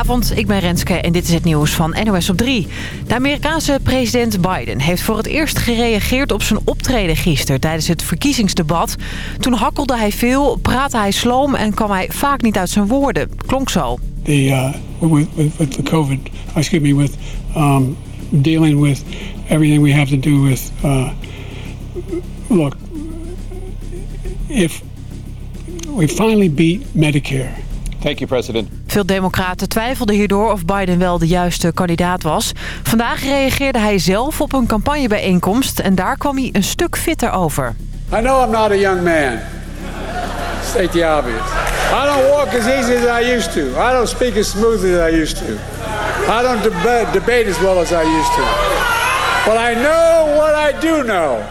Goedenavond, ik ben Renske en dit is het nieuws van NOS op 3. De Amerikaanse president Biden heeft voor het eerst gereageerd op zijn optreden gisteren tijdens het verkiezingsdebat. Toen hakkelde hij veel, praatte hij sloom en kwam hij vaak niet uit zijn woorden. Klonk zo. The, uh, with, with, with the COVID, excuse me, with um, dealing with everything we have to do with, uh, look, if we finally beat Medicare. Thank you, President. Veel democraten twijfelden hierdoor of Biden wel de juiste kandidaat was. Vandaag reageerde hij zelf op een campagnebijeenkomst en daar kwam hij een stuk fitter over. I know I'm not a young man. State the obvious. I don't walk as easy as I used to. I don't speak as smooth as I used to. I don't deba debate as well as I used to. But I know what I do know.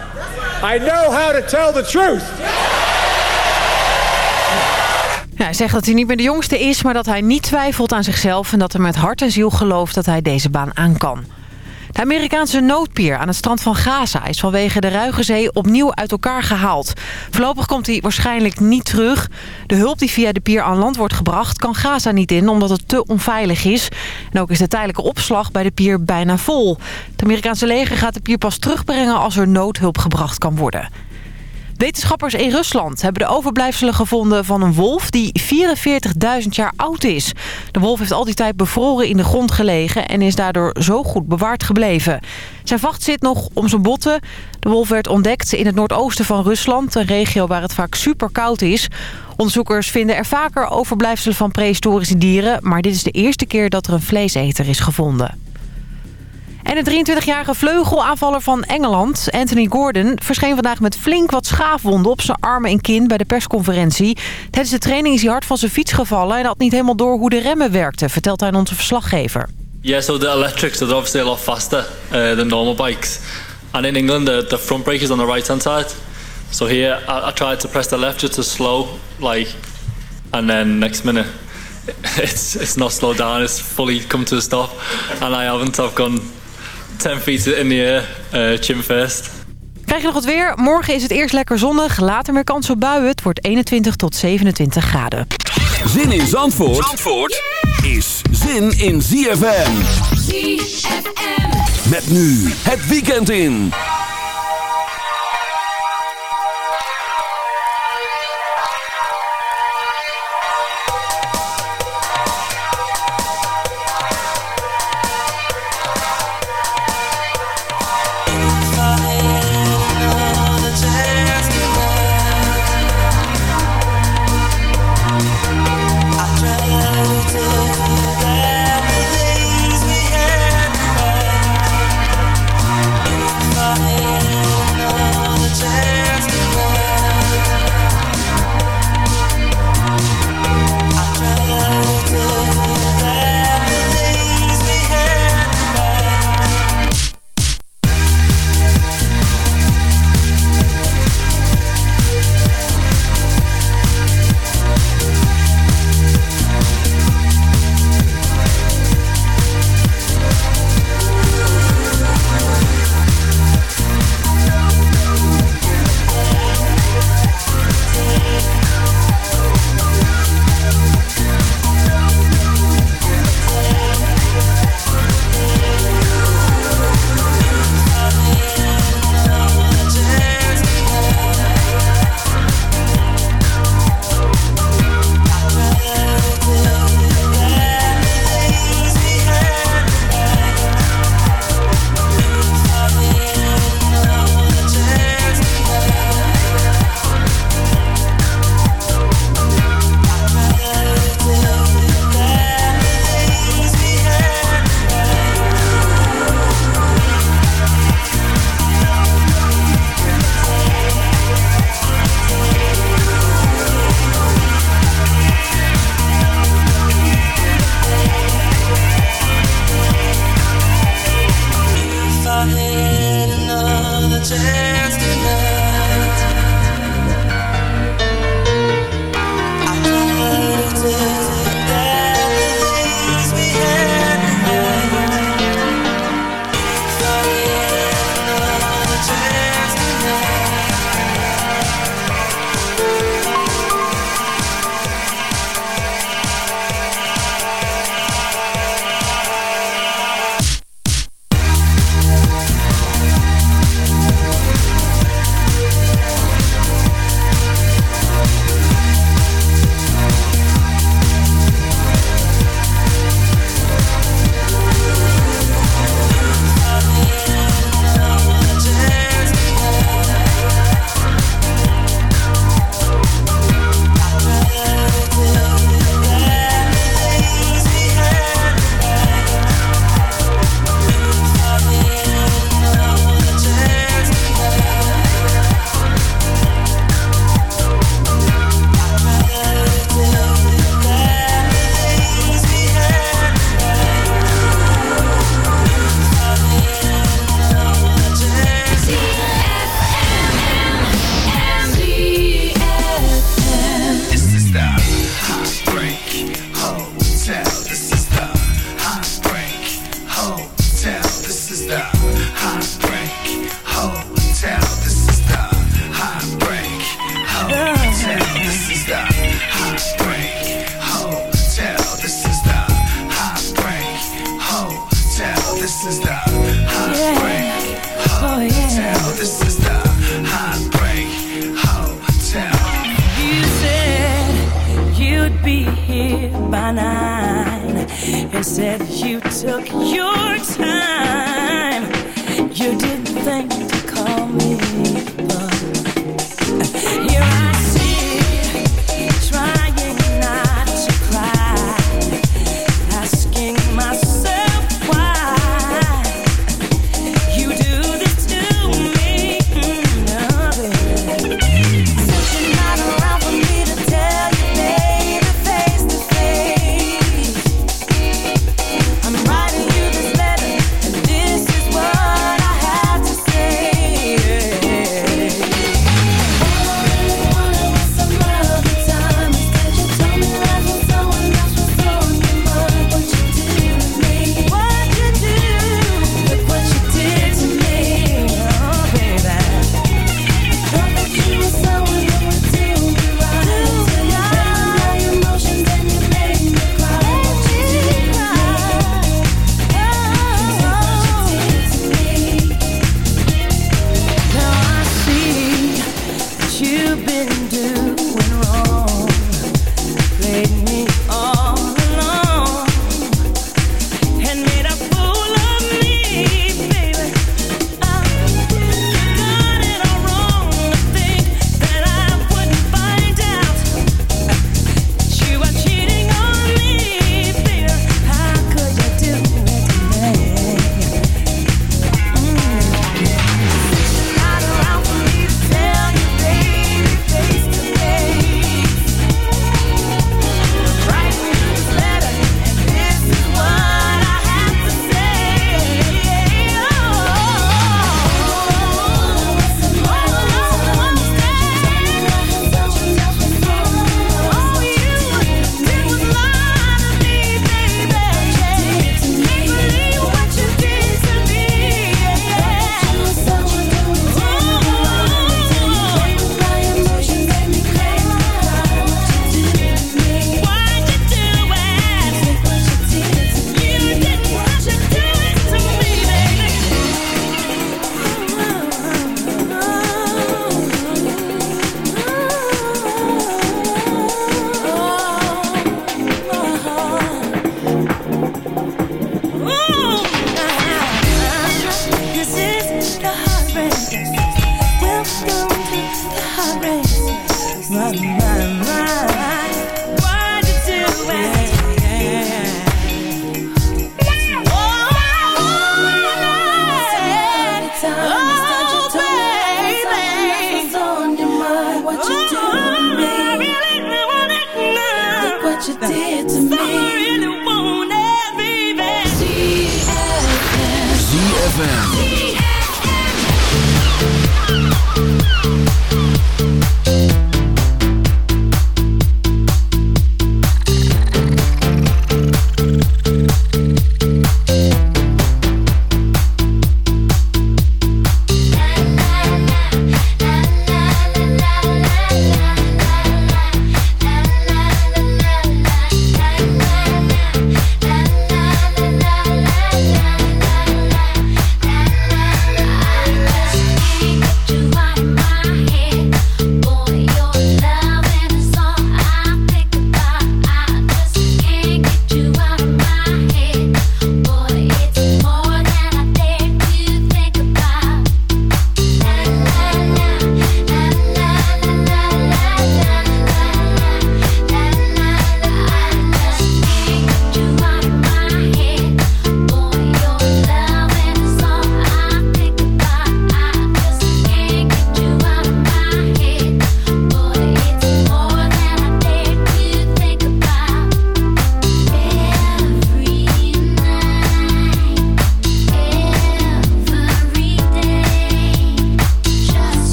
I know how to tell the truth. Hij zegt dat hij niet meer de jongste is, maar dat hij niet twijfelt aan zichzelf... en dat hij met hart en ziel gelooft dat hij deze baan aan kan. De Amerikaanse noodpier aan het strand van Gaza is vanwege de Ruige Zee opnieuw uit elkaar gehaald. Voorlopig komt hij waarschijnlijk niet terug. De hulp die via de pier aan land wordt gebracht kan Gaza niet in omdat het te onveilig is. En ook is de tijdelijke opslag bij de pier bijna vol. Het Amerikaanse leger gaat de pier pas terugbrengen als er noodhulp gebracht kan worden. Wetenschappers in Rusland hebben de overblijfselen gevonden van een wolf die 44.000 jaar oud is. De wolf heeft al die tijd bevroren in de grond gelegen en is daardoor zo goed bewaard gebleven. Zijn vacht zit nog om zijn botten. De wolf werd ontdekt in het noordoosten van Rusland, een regio waar het vaak super koud is. Onderzoekers vinden er vaker overblijfselen van prehistorische dieren, maar dit is de eerste keer dat er een vleeseter is gevonden. En de 23-jarige vleugelaanvaller van Engeland, Anthony Gordon... verscheen vandaag met flink wat schaafwonden op zijn armen en kin bij de persconferentie. Tijdens de training is hij hard van zijn fiets gevallen... en had niet helemaal door hoe de remmen werkten, vertelt hij aan onze verslaggever. Yeah, so the electrics are obviously a lot faster uh, than normal bikes. And in England, the, the front brake is on the right-hand side. So here, I, I tried to press the left just to slow, like... And then next minute, it's, it's not slowed down, it's fully come to a stop. And I haven't, I've gone 10 feet in the air, uh, chin first. Krijg je nog wat weer? Morgen is het eerst lekker zonnig, later meer kans op buien. Het wordt 21 tot 27 graden. Zin in Zandvoort, Zandvoort is zin in ZFM. ZFM. Met nu het weekend in.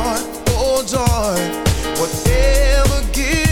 joy, oh joy, whatever gives.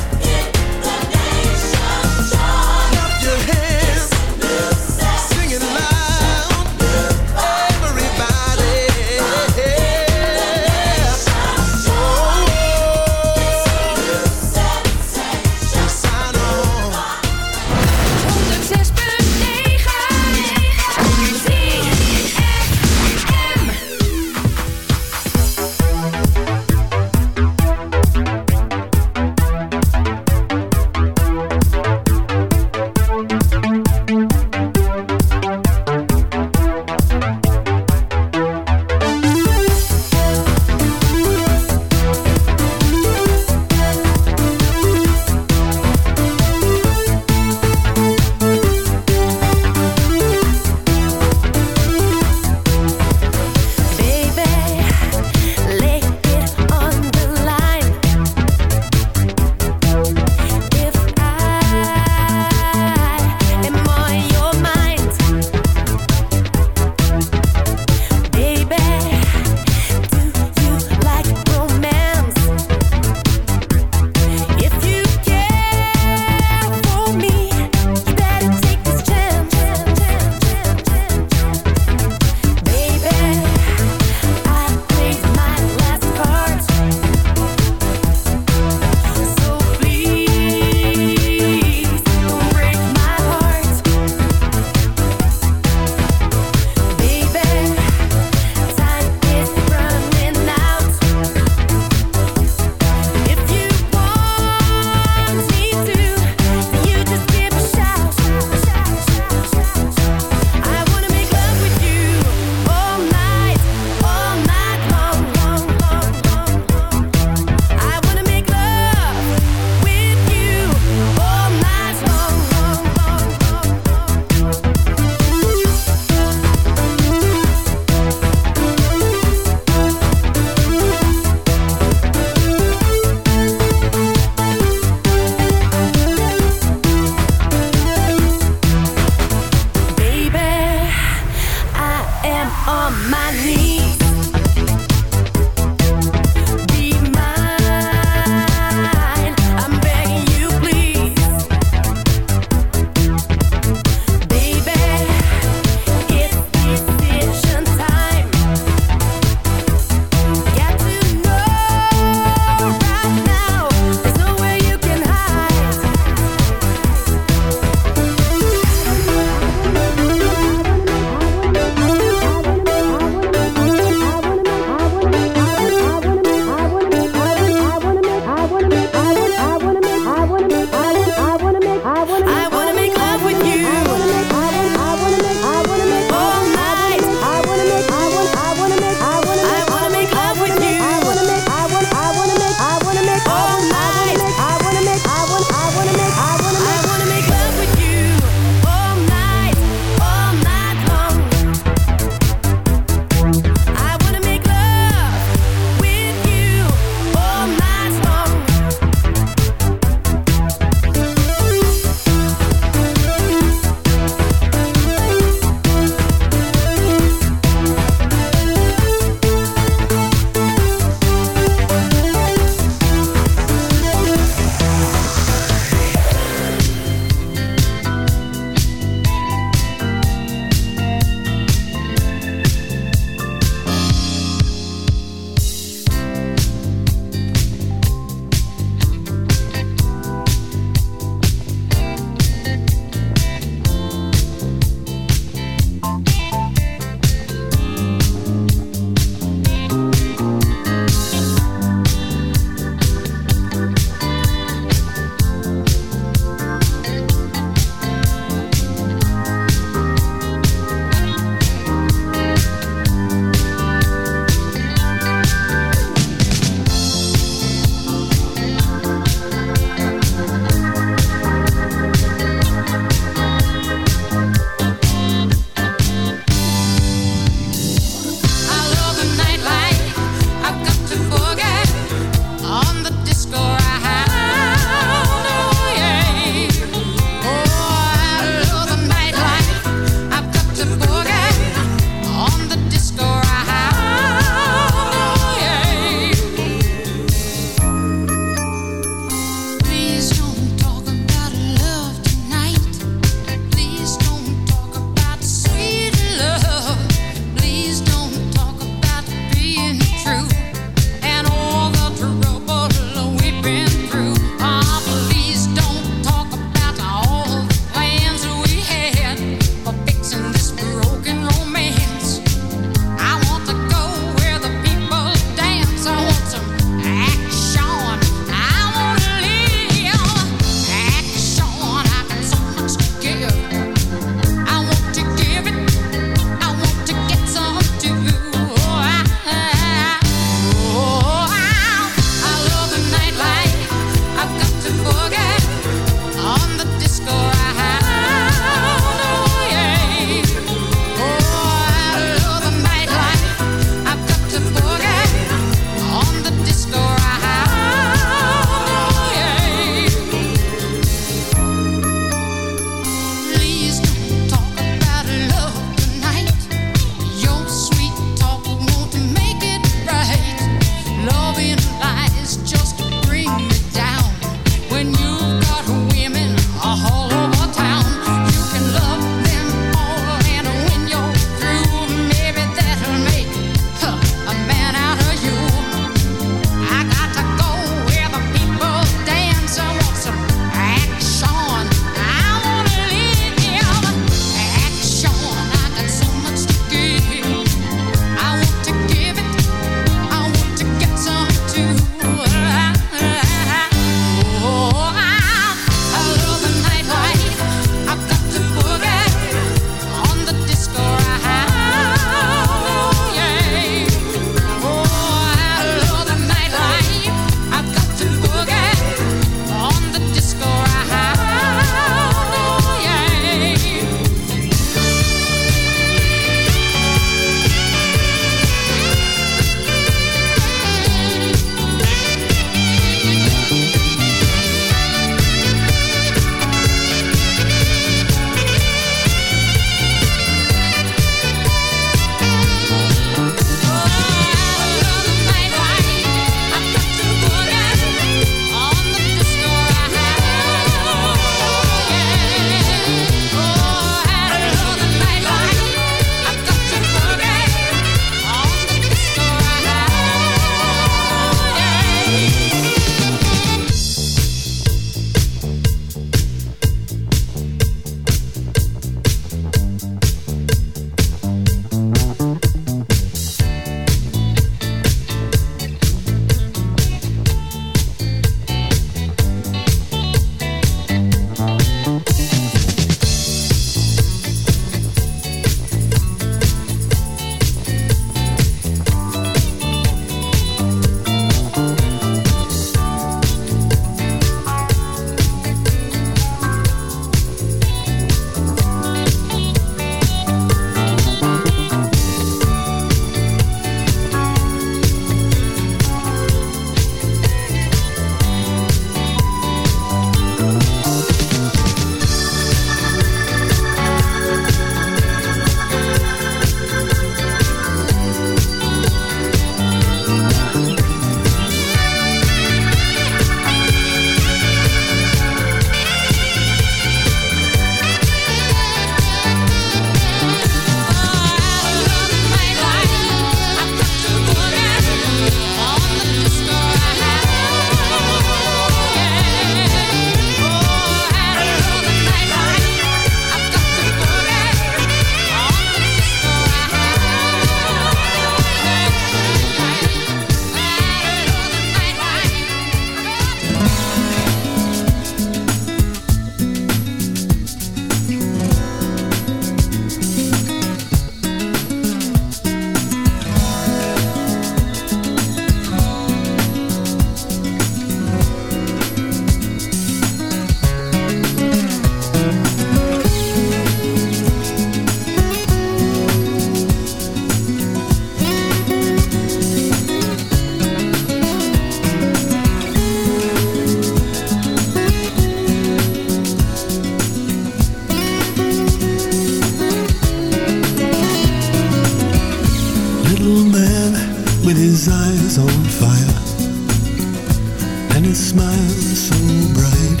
so bright.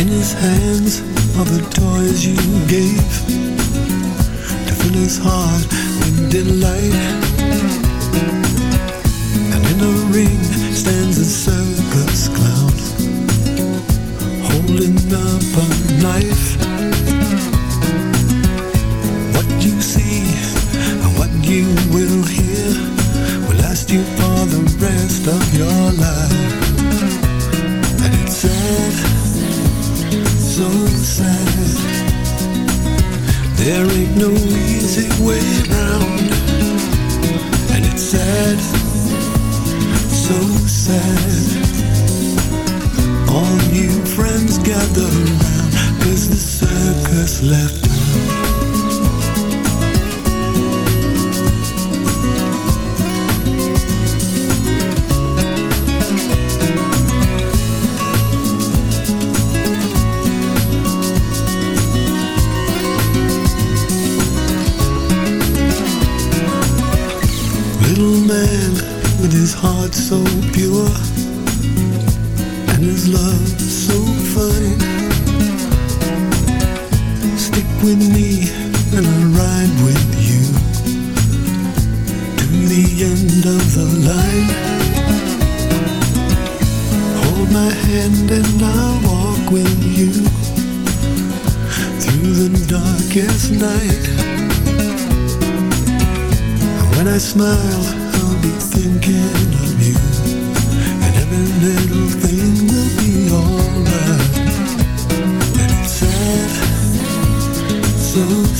In his hands are the toys you gave to fill his heart with delight. And in the ring stands a circus clown holding up a knife.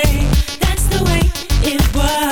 That's the way it was.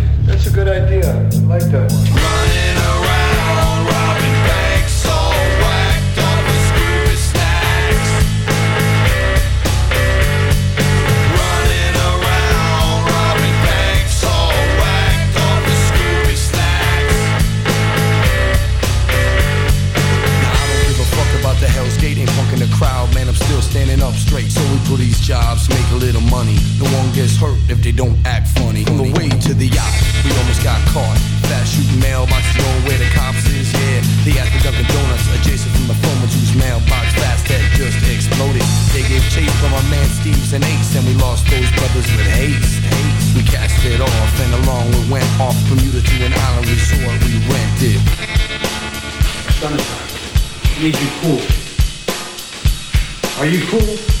that's a good idea. I like that one. Running around, robbing banks, all whacked up with Scooby snacks. Running around, robbing banks, all whacked up with Scooby snacks. Now I don't give a fuck about the Hell's Gate, ain't punking the crowd, man. I'm still standing up straight. These jobs, make a little money. No one gets hurt if they don't act funny. On the way to the yacht, we almost got caught. Fast shooting mailboxes, knowing where the cops is. Yeah, they at the Dunkin' Donuts, adjacent from the phone whose mailbox fast had just exploded. They gave chase from our man Steve's and Ace, and we lost those brothers with haste. haste. We cast it off, and along we went off Bermuda to an island resort we rented. Sunshine, I need you cool. Are you cool?